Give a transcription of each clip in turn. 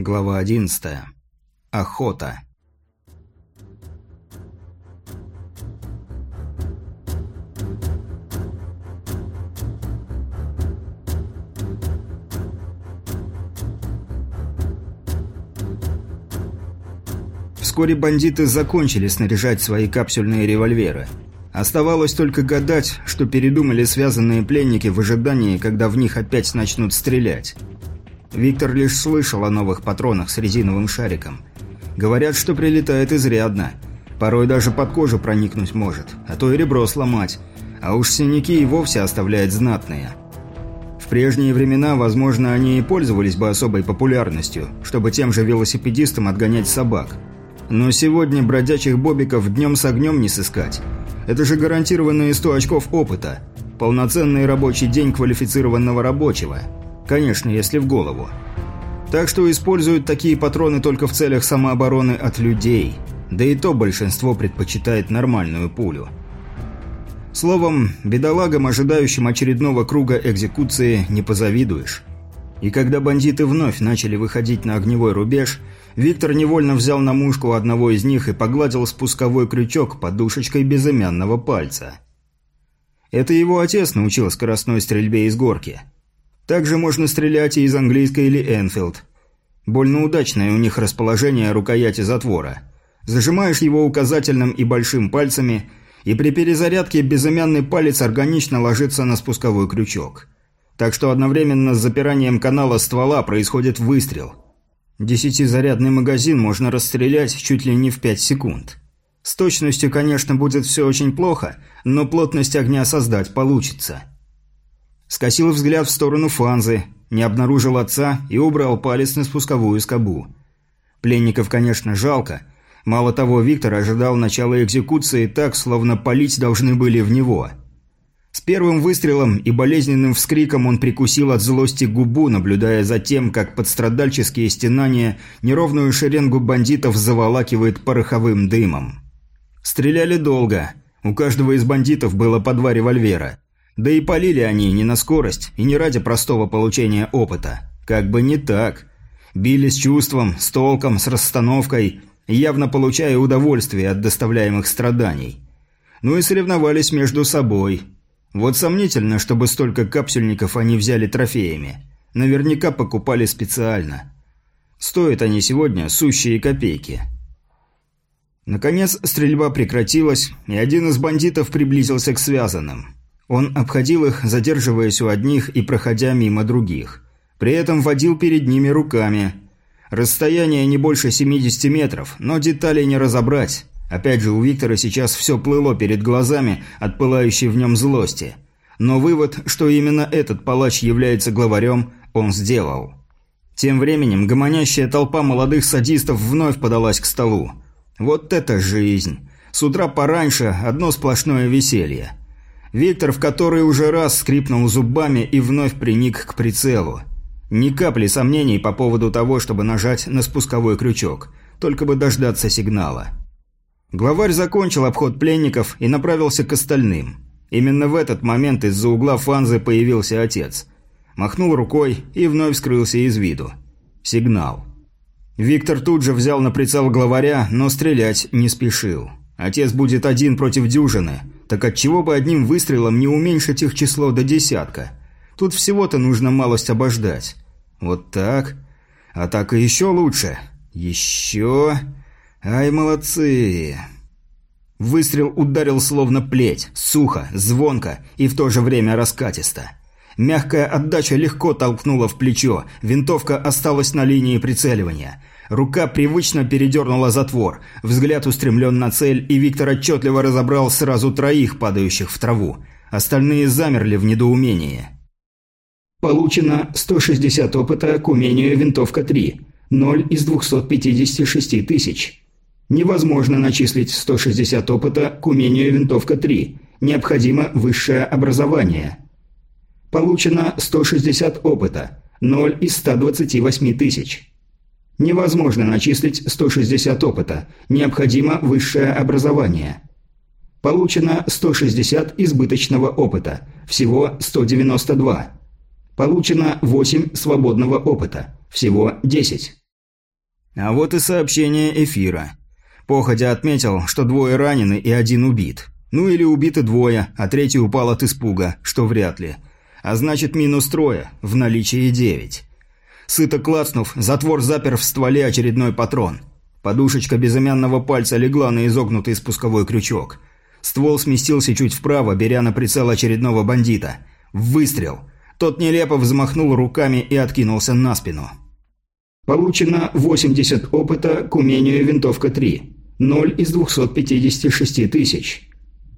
Глава 11. Охота. Вскоре бандиты закончили снаряжать свои капсюльные револьверы. Оставалось только гадать, что передумали связанные пленники в ожидании, когда в них опять начнут стрелять. Виктор лишь слышал о новых патронах с резиновым шариком. Говорят, что прилетает изрядно. Порой даже под кожу проникнуть может, а то и ребро сломать. А уж синяки и вовсе оставляет знатные. В прежние времена, возможно, они и пользовались бы особой популярностью, чтобы тем же велосипедистам отгонять собак. Но сегодня бродячих бобиков днем с огнем не сыскать. Это же гарантированные 100 очков опыта. Полноценный рабочий день квалифицированного рабочего – Конечно, если в голову. Так что используют такие патроны только в целях самообороны от людей. Да и то большинство предпочитает нормальную пулю. Словом, бедолагам, ожидающим очередного круга экзекуции, не позавидуешь. И когда бандиты вновь начали выходить на огневой рубеж, Виктор невольно взял на мушку одного из них и погладил спусковой крючок подушечкой безымянного пальца. Это его отец научил скоростной стрельбе из горки – также можно стрелять и из английской или Энфилд. Больно удачное у них расположение рукояти затвора. Зажимаешь его указательным и большим пальцами, и при перезарядке безымянный палец органично ложится на спусковой крючок. Так что одновременно с запиранием канала ствола происходит выстрел. Десятизарядный магазин можно расстрелять чуть ли не в 5 секунд. С точностью, конечно, будет все очень плохо, но плотность огня создать получится. Скосил взгляд в сторону Фанзы, не обнаружил отца и убрал палец на спусковую скобу. Пленников, конечно, жалко. Мало того, Виктор ожидал начала экзекуции так, словно палить должны были в него. С первым выстрелом и болезненным вскриком он прикусил от злости губу, наблюдая за тем, как подстрадальческие стенания неровную шеренгу бандитов заволакивает пороховым дымом. Стреляли долго. У каждого из бандитов было по два револьвера. Да и полили они не на скорость и не ради простого получения опыта. Как бы не так. Били с чувством, с толком, с расстановкой, явно получая удовольствие от доставляемых страданий. Ну и соревновались между собой. Вот сомнительно, чтобы столько капсюльников они взяли трофеями. Наверняка покупали специально. Стоят они сегодня сущие копейки. Наконец стрельба прекратилась, и один из бандитов приблизился к связанным. Он обходил их, задерживаясь у одних и проходя мимо других. При этом водил перед ними руками. Расстояние не больше 70 метров, но деталей не разобрать. Опять же, у Виктора сейчас все плыло перед глазами от пылающей в нем злости. Но вывод, что именно этот палач является главарем, он сделал. Тем временем гомонящая толпа молодых садистов вновь подалась к столу. Вот это жизнь! С утра пораньше одно сплошное веселье. Виктор в который уже раз скрипнул зубами и вновь приник к прицелу. Ни капли сомнений по поводу того, чтобы нажать на спусковой крючок, только бы дождаться сигнала. Главарь закончил обход пленников и направился к остальным. Именно в этот момент из-за угла фанзы появился отец. Махнул рукой и вновь скрылся из виду. Сигнал. Виктор тут же взял на прицел главаря, но стрелять не спешил. Отец будет один против дюжины – так отчего бы одним выстрелом не уменьшить их число до десятка? Тут всего-то нужно малость обождать. Вот так. А так и еще лучше. Еще... Ай, молодцы. Выстрел ударил словно плеть, сухо, звонко и в то же время раскатисто. Мягкая отдача легко толкнула в плечо, винтовка осталась на линии прицеливания. Рука привычно передернула затвор, взгляд устремлен на цель, и Виктор отчетливо разобрал сразу троих, падающих в траву. Остальные замерли в недоумении. Получено 160 опыта к умению «Винтовка 3». 0 из 256 тысяч. Невозможно начислить 160 опыта к умению «Винтовка 3». Необходимо высшее образование. Получено 160 опыта. 0 из 128 тысяч. Невозможно начислить 160 опыта. Необходимо высшее образование. Получено 160 избыточного опыта. Всего 192. Получено 8 свободного опыта. Всего 10. А вот и сообщение эфира. Походя отметил, что двое ранены и один убит. Ну или убиты двое, а третий упал от испуга, что вряд ли. А значит минус трое, в наличии девять. Сыто клацнув, затвор запер в стволе очередной патрон. Подушечка безымянного пальца легла на изогнутый спусковой крючок. Ствол сместился чуть вправо, беря на прицел очередного бандита. Выстрел. Тот нелепо взмахнул руками и откинулся на спину. Получено 80 опыта к умению винтовка 3. 0 из 256 тысяч.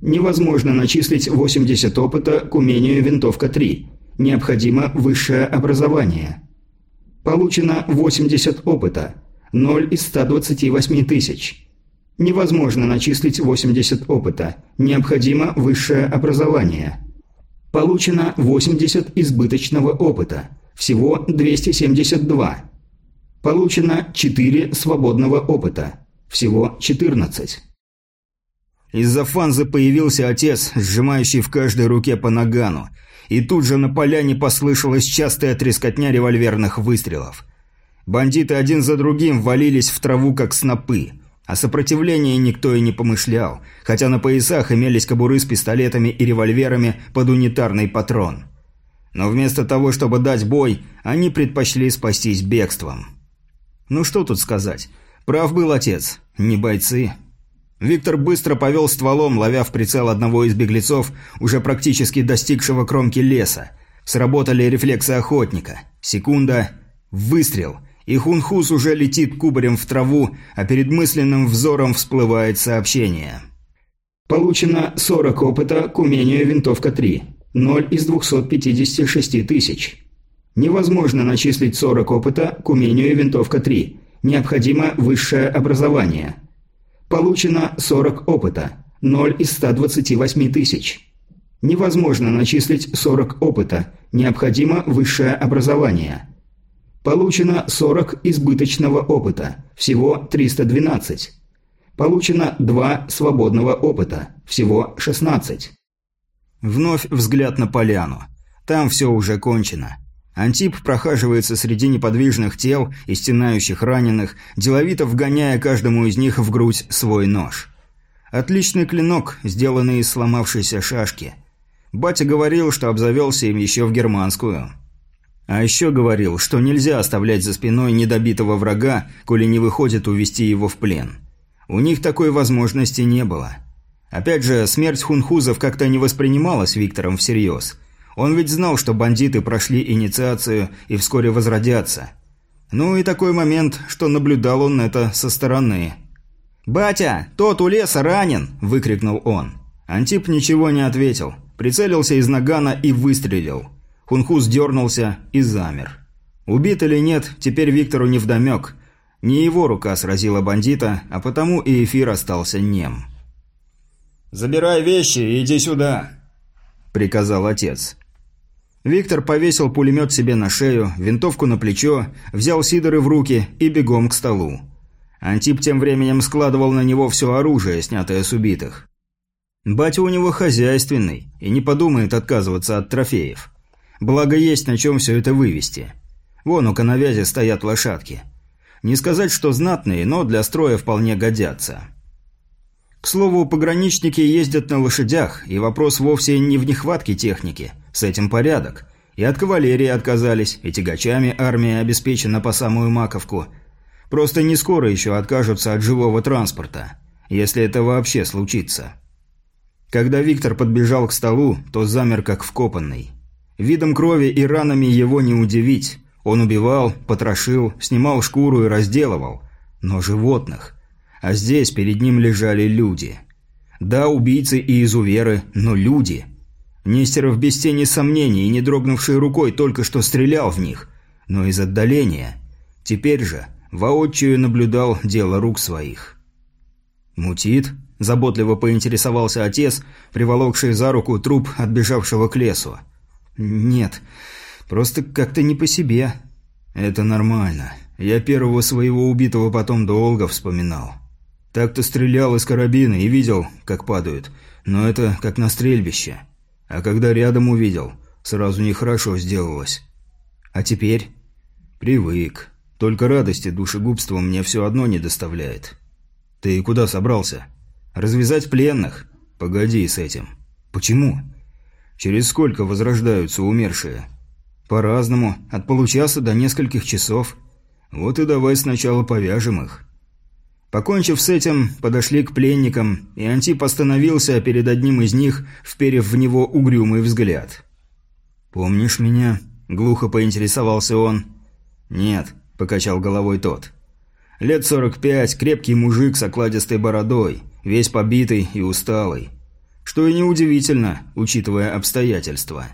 Невозможно начислить 80 опыта к умению винтовка 3. Необходимо высшее образование. Получено 80 опыта. 0 из 128 тысяч. Невозможно начислить 80 опыта. Необходимо высшее образование. Получено 80 избыточного опыта. Всего 272. Получено 4 свободного опыта. Всего 14. Из-за фанзы появился отец, сжимающий в каждой руке по нагану, и тут же на поляне послышалась частая трескотня револьверных выстрелов. Бандиты один за другим валились в траву, как снопы. О сопротивлении никто и не помышлял, хотя на поясах имелись кобуры с пистолетами и револьверами под унитарный патрон. Но вместо того, чтобы дать бой, они предпочли спастись бегством. Ну что тут сказать? Прав был отец, не бойцы. Виктор быстро повел стволом, ловя в прицел одного из беглецов, уже практически достигшего кромки леса. Сработали рефлексы охотника. Секунда. Выстрел. И Хунхус уже летит кубарем в траву, а перед мысленным взором всплывает сообщение. Получено 40 опыта к умению винтовка 3. 0 из 256 тысяч. Невозможно начислить 40 опыта к умению винтовка 3. Необходимо высшее образование. Получено 40 опыта. 0 из 128 тысяч. Невозможно начислить 40 опыта. Необходимо высшее образование. Получено 40 избыточного опыта. Всего 312. Получено 2 свободного опыта. Всего 16. Вновь взгляд на поляну. Там все уже кончено. Антип прохаживается среди неподвижных тел и стенающих раненых, деловито вгоняя каждому из них в грудь свой нож. Отличный клинок, сделанный из сломавшейся шашки. Батя говорил, что обзавелся им еще в германскую. А еще говорил, что нельзя оставлять за спиной недобитого врага, коли не выходит увести его в плен. У них такой возможности не было. Опять же, смерть хунхузов как-то не воспринималась Виктором всерьез – он ведь знал, что бандиты прошли инициацию и вскоре возродятся. Ну и такой момент, что наблюдал он это со стороны. «Батя, тот у леса ранен!» – выкрикнул он. Антип ничего не ответил. Прицелился из нагана и выстрелил. Хунхус дернулся и замер. Убит или нет, теперь Виктору не вдомек. Не его рука сразила бандита, а потому и эфир остался нем. «Забирай вещи и иди сюда», – приказал отец. Виктор повесил пулемет себе на шею, винтовку на плечо, взял Сидоры в руки и бегом к столу. Антип тем временем складывал на него все оружие, снятое с убитых. Батя у него хозяйственный и не подумает отказываться от трофеев. Благо есть на чем все это вывести. Вон у коновязи стоят лошадки. Не сказать, что знатные, но для строя вполне годятся. К слову, пограничники ездят на лошадях, и вопрос вовсе не в нехватке техники – с этим порядок. И от кавалерии отказались, и тягачами армия обеспечена по самую маковку. Просто не скоро еще откажутся от живого транспорта, если это вообще случится. Когда Виктор подбежал к столу, то замер как вкопанный. Видом крови и ранами его не удивить. Он убивал, потрошил, снимал шкуру и разделывал. Но животных. А здесь перед ним лежали люди. Да, убийцы и изуверы, но люди – Нестеров без тени сомнений и не дрогнувшей рукой только что стрелял в них, но из отдаления. Теперь же воочию наблюдал дело рук своих. «Мутит?» – заботливо поинтересовался отец, приволокший за руку труп отбежавшего к лесу. «Нет, просто как-то не по себе». «Это нормально. Я первого своего убитого потом долго вспоминал. Так-то стрелял из карабина и видел, как падают, но это как на стрельбище». А когда рядом увидел, сразу нехорошо сделалось. А теперь? Привык. Только радости душегубства мне все одно не доставляет. Ты куда собрался? Развязать пленных? Погоди с этим. Почему? Через сколько возрождаются умершие? По-разному, от получаса до нескольких часов. Вот и давай сначала повяжем их. Покончив с этим, подошли к пленникам, и Антип остановился перед одним из них, вперев в него угрюмый взгляд. «Помнишь меня?» – глухо поинтересовался он. «Нет», – покачал головой тот. «Лет сорок пять, крепкий мужик с окладистой бородой, весь побитый и усталый. Что и неудивительно, учитывая обстоятельства».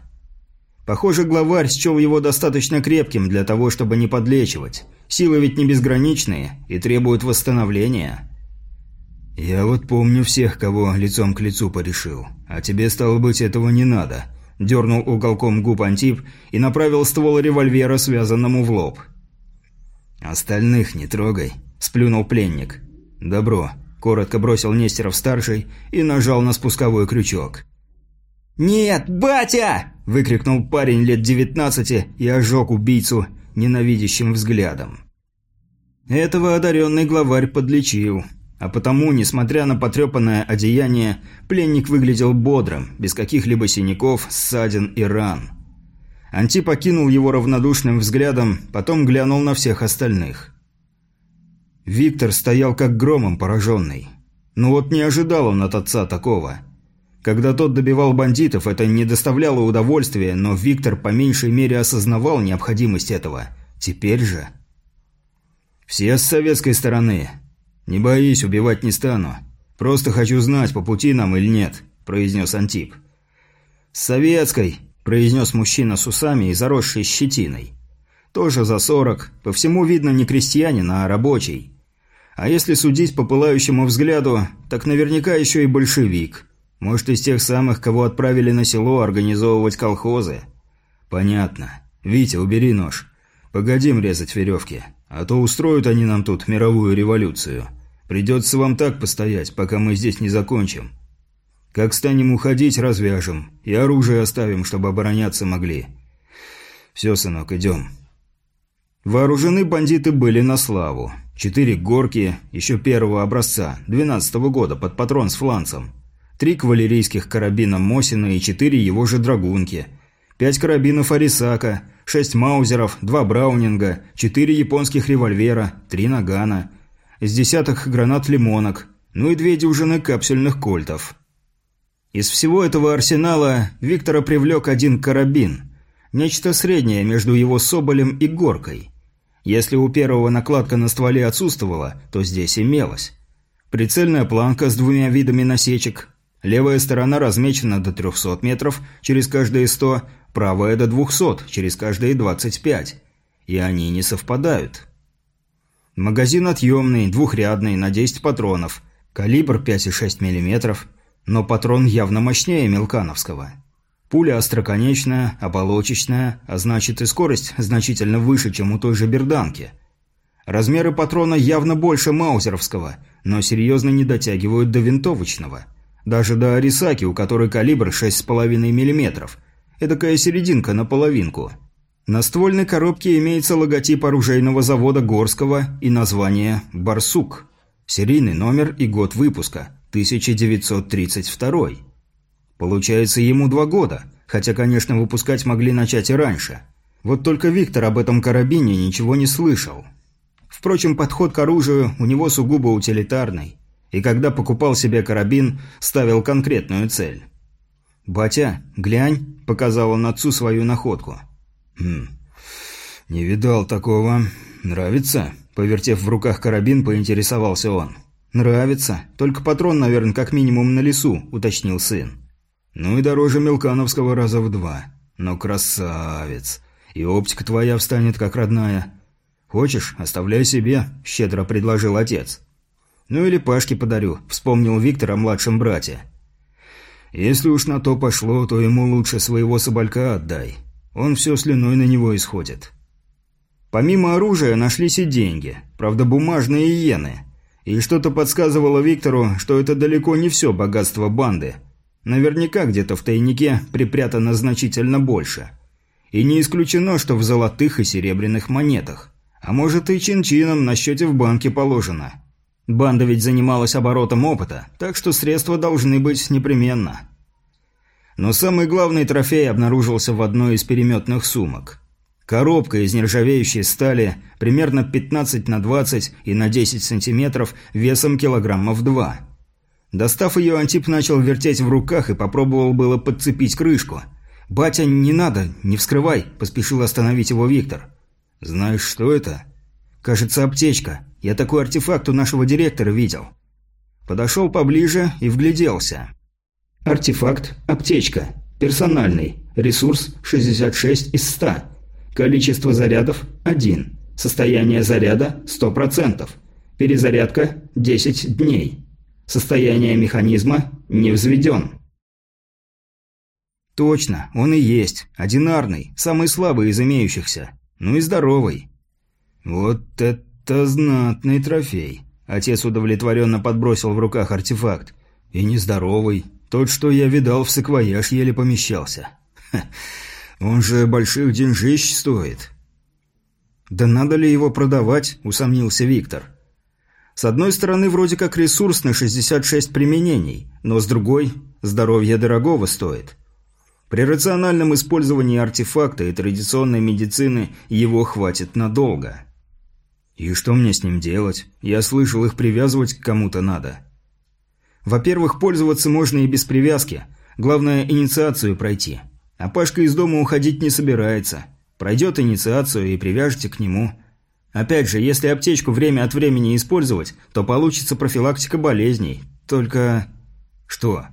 Похоже, главарь счел его достаточно крепким для того, чтобы не подлечивать. Силы ведь не безграничные и требуют восстановления. «Я вот помню всех, кого лицом к лицу порешил. А тебе, стало быть, этого не надо», – дернул уголком губ Антип и направил ствол револьвера, связанному в лоб. «Остальных не трогай», – сплюнул пленник. «Добро», – коротко бросил Нестеров-старший и нажал на спусковой крючок. «Нет, батя!» – выкрикнул парень лет девятнадцати и ожег убийцу ненавидящим взглядом. Этого одаренный главарь подлечил, а потому, несмотря на потрепанное одеяние, пленник выглядел бодрым, без каких-либо синяков, ссадин и ран. Анти покинул его равнодушным взглядом, потом глянул на всех остальных. Виктор стоял как громом пораженный. Ну вот не ожидал он от отца такого – когда тот добивал бандитов, это не доставляло удовольствия, но Виктор по меньшей мере осознавал необходимость этого. Теперь же... «Все с советской стороны. Не боись, убивать не стану. Просто хочу знать, по пути нам или нет», – произнес Антип. «С советской», – произнес мужчина с усами и заросшей щетиной. «Тоже за сорок. По всему видно не крестьянин, а рабочий. А если судить по пылающему взгляду, так наверняка еще и большевик». Может, из тех самых, кого отправили на село организовывать колхозы? Понятно. Витя, убери нож. Погодим резать веревки. А то устроят они нам тут мировую революцию. Придется вам так постоять, пока мы здесь не закончим. Как станем уходить, развяжем. И оружие оставим, чтобы обороняться могли. Все, сынок, идем. Вооружены бандиты были на славу. Четыре горки, еще первого образца, двенадцатого года, под патрон с фланцем три кавалерийских карабина Мосина и четыре его же драгунки, пять карабинов Арисака, шесть маузеров, два браунинга, четыре японских револьвера, три нагана, с десяток гранат лимонок, ну и две дюжины капсульных кольтов. Из всего этого арсенала Виктора привлек один карабин, нечто среднее между его соболем и горкой. Если у первого накладка на стволе отсутствовала, то здесь имелась. Прицельная планка с двумя видами насечек, Левая сторона размечена до 300 метров через каждые 100, правая до 200 через каждые 25. И они не совпадают. Магазин отъемный, двухрядный, на 10 патронов. Калибр 5,6 мм, но патрон явно мощнее мелкановского. Пуля остроконечная, оболочечная, а значит и скорость значительно выше, чем у той же берданки. Размеры патрона явно больше маузеровского, но серьезно не дотягивают до винтовочного – даже до Арисаки, у которой калибр 6,5 мм. Эдакая серединка на половинку. На ствольной коробке имеется логотип оружейного завода Горского и название «Барсук». Серийный номер и год выпуска – 1932. Получается, ему два года, хотя, конечно, выпускать могли начать и раньше. Вот только Виктор об этом карабине ничего не слышал. Впрочем, подход к оружию у него сугубо утилитарный и когда покупал себе карабин, ставил конкретную цель. «Батя, глянь», – показал он отцу свою находку. «Хм, не видал такого. Нравится?» – повертев в руках карабин, поинтересовался он. «Нравится. Только патрон, наверное, как минимум на лесу», – уточнил сын. «Ну и дороже Мелкановского раза в два. Но красавец. И оптика твоя встанет как родная. Хочешь, оставляй себе», – щедро предложил отец. «Ну или Пашке подарю», – вспомнил Виктор о младшем брате. «Если уж на то пошло, то ему лучше своего соболька отдай. Он все слюной на него исходит». Помимо оружия нашлись и деньги, правда бумажные иены. И что-то подсказывало Виктору, что это далеко не все богатство банды. Наверняка где-то в тайнике припрятано значительно больше. И не исключено, что в золотых и серебряных монетах. А может и чин-чином на счете в банке положено. Банда ведь занималась оборотом опыта, так что средства должны быть непременно. Но самый главный трофей обнаружился в одной из переметных сумок. Коробка из нержавеющей стали, примерно 15 на 20 и на 10 сантиметров, весом килограммов 2. Достав ее, Антип начал вертеть в руках и попробовал было подцепить крышку. «Батя, не надо, не вскрывай», – поспешил остановить его Виктор. «Знаешь, что это?» «Кажется, аптечка. Я такой артефакт у нашего директора видел». Подошел поближе и вгляделся. Артефакт «Аптечка». Персональный. Ресурс 66 из 100. Количество зарядов – 1. Состояние заряда – 100%. Перезарядка – 10 дней. Состояние механизма – не взведен. Точно, он и есть. Одинарный, самый слабый из имеющихся. Ну и здоровый. Вот это знатный трофей. Отец удовлетворенно подбросил в руках артефакт. И нездоровый. Тот, что я видал в саквояж, еле помещался. Ха, он же больших деньжищ стоит. Да надо ли его продавать, усомнился Виктор. С одной стороны, вроде как ресурс на 66 применений, но с другой, здоровье дорогого стоит. При рациональном использовании артефакта и традиционной медицины его хватит надолго. И что мне с ним делать? Я слышал, их привязывать к кому-то надо. Во-первых, пользоваться можно и без привязки. Главное, инициацию пройти. А Пашка из дома уходить не собирается. Пройдет инициацию и привяжете к нему. Опять же, если аптечку время от времени использовать, то получится профилактика болезней. Только... Что?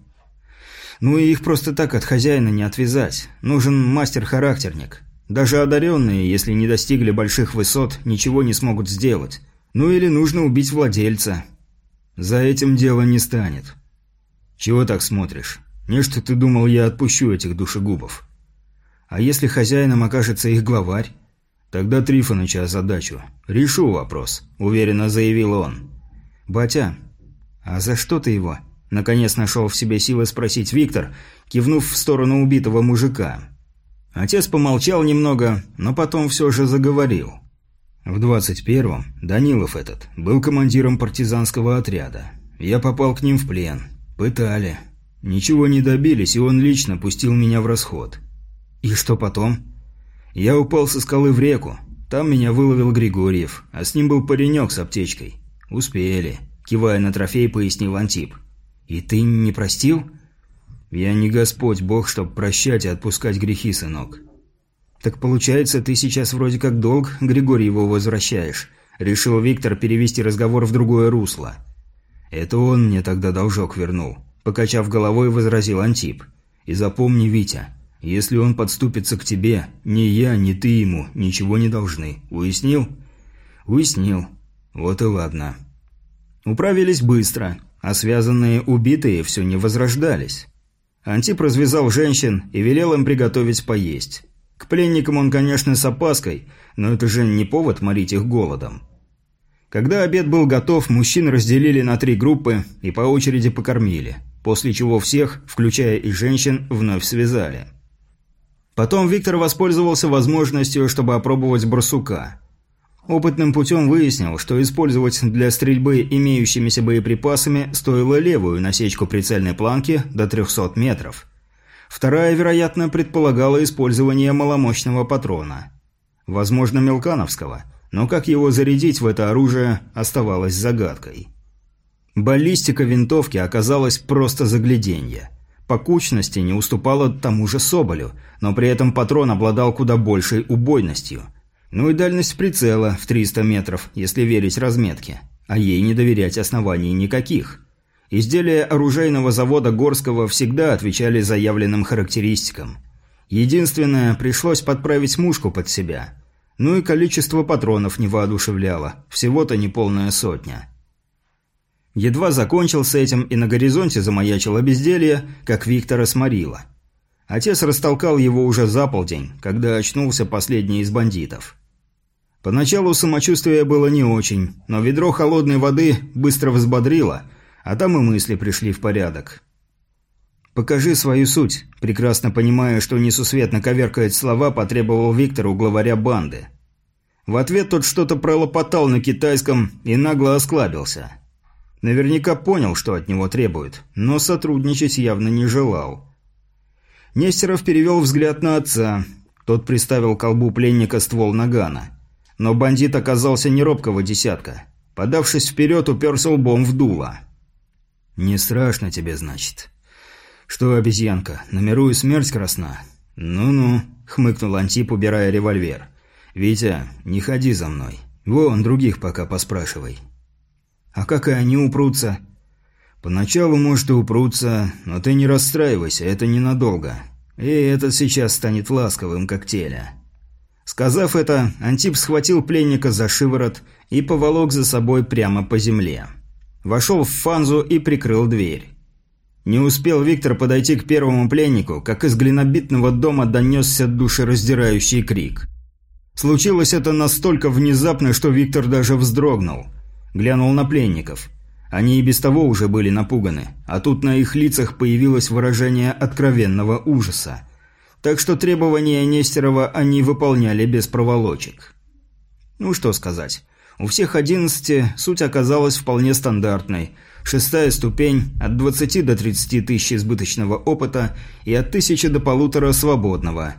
Ну и их просто так от хозяина не отвязать. Нужен мастер-характерник. Даже одаренные, если не достигли больших высот, ничего не смогут сделать. Ну или нужно убить владельца. За этим дело не станет. Чего так смотришь? Не что ты думал, я отпущу этих душегубов? А если хозяином окажется их главарь? Тогда Трифоныча задачу. Решу вопрос, уверенно заявил он. Батя, а за что ты его? Наконец нашел в себе силы спросить Виктор, кивнув в сторону убитого мужика. Отец помолчал немного, но потом все же заговорил. В 21-м Данилов этот был командиром партизанского отряда. Я попал к ним в плен. Пытали. Ничего не добились, и он лично пустил меня в расход. И что потом? Я упал со скалы в реку. Там меня выловил Григорьев, а с ним был паренек с аптечкой. Успели. Кивая на трофей, пояснил Антип. И ты не простил? Я не Господь Бог, чтоб прощать и отпускать грехи, сынок. «Так получается, ты сейчас вроде как долг Григорьеву возвращаешь», – решил Виктор перевести разговор в другое русло. «Это он мне тогда должок вернул», – покачав головой, возразил Антип. «И запомни, Витя, если он подступится к тебе, ни я, ни ты ему ничего не должны. Уяснил?» «Уяснил. Вот и ладно». Управились быстро, а связанные убитые все не возрождались. Антип развязал женщин и велел им приготовить поесть. К пленникам он, конечно, с опаской, но это же не повод морить их голодом. Когда обед был готов, мужчин разделили на три группы и по очереди покормили, после чего всех, включая и женщин, вновь связали. Потом Виктор воспользовался возможностью, чтобы опробовать барсука. Опытным путем выяснил, что использовать для стрельбы имеющимися боеприпасами стоило левую насечку прицельной планки до 300 метров – Вторая, вероятно, предполагала использование маломощного патрона. Возможно, мелкановского, но как его зарядить в это оружие оставалось загадкой. Баллистика винтовки оказалась просто загляденье. По кучности не уступала тому же Соболю, но при этом патрон обладал куда большей убойностью. Ну и дальность прицела в 300 метров, если верить разметке. А ей не доверять оснований никаких. Изделия оружейного завода Горского всегда отвечали заявленным характеристикам. Единственное, пришлось подправить мушку под себя. Ну и количество патронов не воодушевляло, всего-то неполная сотня. Едва закончил с этим и на горизонте замаячило безделье, как Виктора сморило. Отец растолкал его уже за полдень, когда очнулся последний из бандитов. Поначалу самочувствие было не очень, но ведро холодной воды быстро взбодрило – а там и мысли пришли в порядок. «Покажи свою суть», прекрасно понимая, что несусветно коверкает слова, потребовал Виктор у главаря банды. В ответ тот что-то пролопотал на китайском и нагло осклабился. Наверняка понял, что от него требуют, но сотрудничать явно не желал. Нестеров перевел взгляд на отца. Тот приставил к колбу пленника ствол нагана. Но бандит оказался не робкого десятка. Подавшись вперед, уперся лбом в дуло. «Не страшно тебе, значит?» «Что, обезьянка, номерую смерть красна?» «Ну-ну», — хмыкнул Антип, убирая револьвер. «Витя, не ходи за мной. Вон, других пока поспрашивай». «А как и они упрутся?» «Поначалу, может, и упрутся, но ты не расстраивайся, это ненадолго. И этот сейчас станет ласковым, как теля». Сказав это, Антип схватил пленника за шиворот и поволок за собой прямо по земле. Вошел в фанзу и прикрыл дверь. Не успел Виктор подойти к первому пленнику, как из глинобитного дома донесся душераздирающий крик. Случилось это настолько внезапно, что Виктор даже вздрогнул. Глянул на пленников. Они и без того уже были напуганы, а тут на их лицах появилось выражение откровенного ужаса так что требования Нестерова они выполняли без проволочек. Ну что сказать. У всех одиннадцати суть оказалась вполне стандартной. Шестая ступень от 20 до 30 тысяч избыточного опыта и от тысячи до полутора свободного.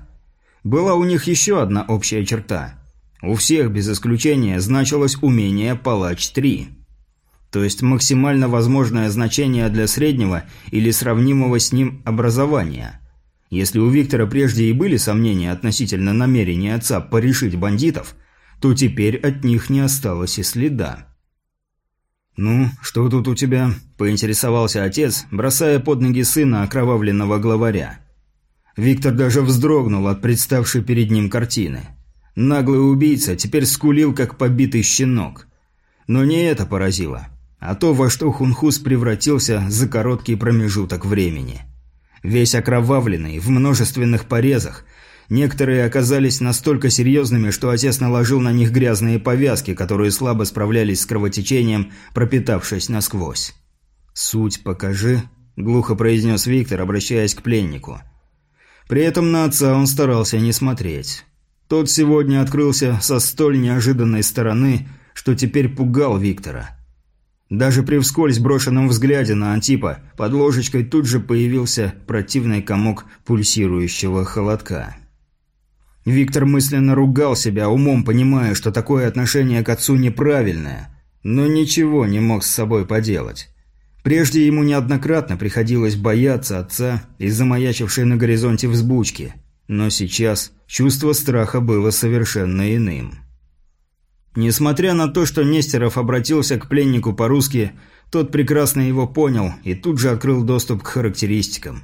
Была у них еще одна общая черта. У всех без исключения значилось умение «Палач-3». То есть максимально возможное значение для среднего или сравнимого с ним образования – если у Виктора прежде и были сомнения относительно намерения отца порешить бандитов, то теперь от них не осталось и следа. «Ну, что тут у тебя?» – поинтересовался отец, бросая под ноги сына окровавленного главаря. Виктор даже вздрогнул от представшей перед ним картины. Наглый убийца теперь скулил, как побитый щенок. Но не это поразило, а то, во что Хунхус превратился за короткий промежуток времени – весь окровавленный, в множественных порезах. Некоторые оказались настолько серьезными, что отец наложил на них грязные повязки, которые слабо справлялись с кровотечением, пропитавшись насквозь. «Суть покажи», – глухо произнес Виктор, обращаясь к пленнику. При этом на отца он старался не смотреть. Тот сегодня открылся со столь неожиданной стороны, что теперь пугал Виктора. Даже при вскользь брошенном взгляде на Антипа под ложечкой тут же появился противный комок пульсирующего холодка. Виктор мысленно ругал себя, умом понимая, что такое отношение к отцу неправильное, но ничего не мог с собой поделать. Прежде ему неоднократно приходилось бояться отца из-за маячившей на горизонте взбучки, но сейчас чувство страха было совершенно иным. Несмотря на то, что Нестеров обратился к пленнику по-русски, тот прекрасно его понял и тут же открыл доступ к характеристикам.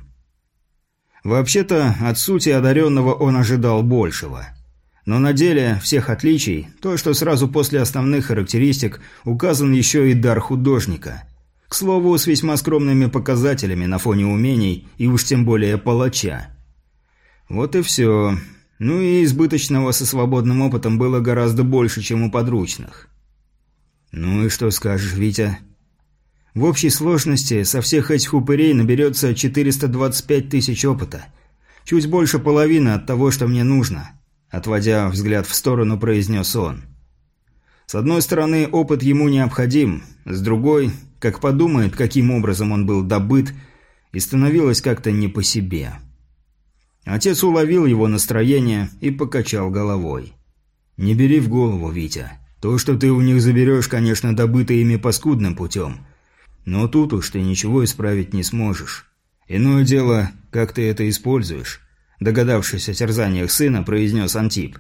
Вообще-то, от сути одаренного он ожидал большего. Но на деле всех отличий, то, что сразу после основных характеристик указан еще и дар художника. К слову, с весьма скромными показателями на фоне умений и уж тем более палача. Вот и все. Ну и избыточного со свободным опытом было гораздо больше, чем у подручных. «Ну и что скажешь, Витя?» «В общей сложности со всех этих упырей наберется 425 тысяч опыта. Чуть больше половины от того, что мне нужно», – отводя взгляд в сторону, произнес он. «С одной стороны, опыт ему необходим, с другой, как подумает, каким образом он был добыт, и становилось как-то не по себе». Отец уловил его настроение и покачал головой. «Не бери в голову, Витя. То, что ты у них заберешь, конечно, добыто ими паскудным путем. Но тут уж ты ничего исправить не сможешь. Иное дело, как ты это используешь», – догадавшись о терзаниях сына, произнес Антип.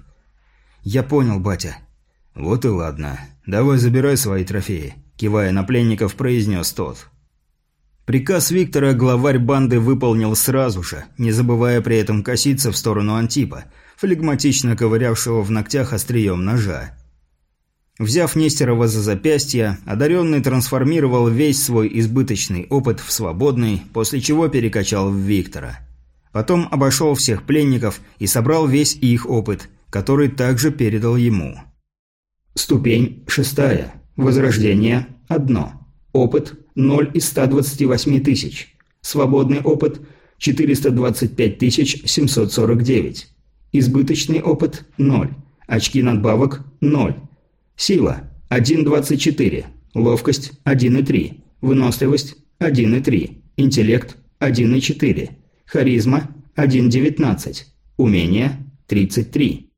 «Я понял, батя». «Вот и ладно. Давай забирай свои трофеи», – кивая на пленников, произнес тот. Приказ Виктора главарь банды выполнил сразу же, не забывая при этом коситься в сторону Антипа, флегматично ковырявшего в ногтях острием ножа. Взяв Нестерова за запястье, одаренный трансформировал весь свой избыточный опыт в свободный, после чего перекачал в Виктора. Потом обошел всех пленников и собрал весь их опыт, который также передал ему. Ступень шестая. Возрождение – одно. Опыт 0 из 128 тысяч. Свободный опыт 425 749. Избыточный опыт 0. Очки надбавок – 0. Сила – 1,24. Ловкость – 1,3. Выносливость – 1,3. Интеллект – 1,4. Харизма – 1,19. Умение – 33.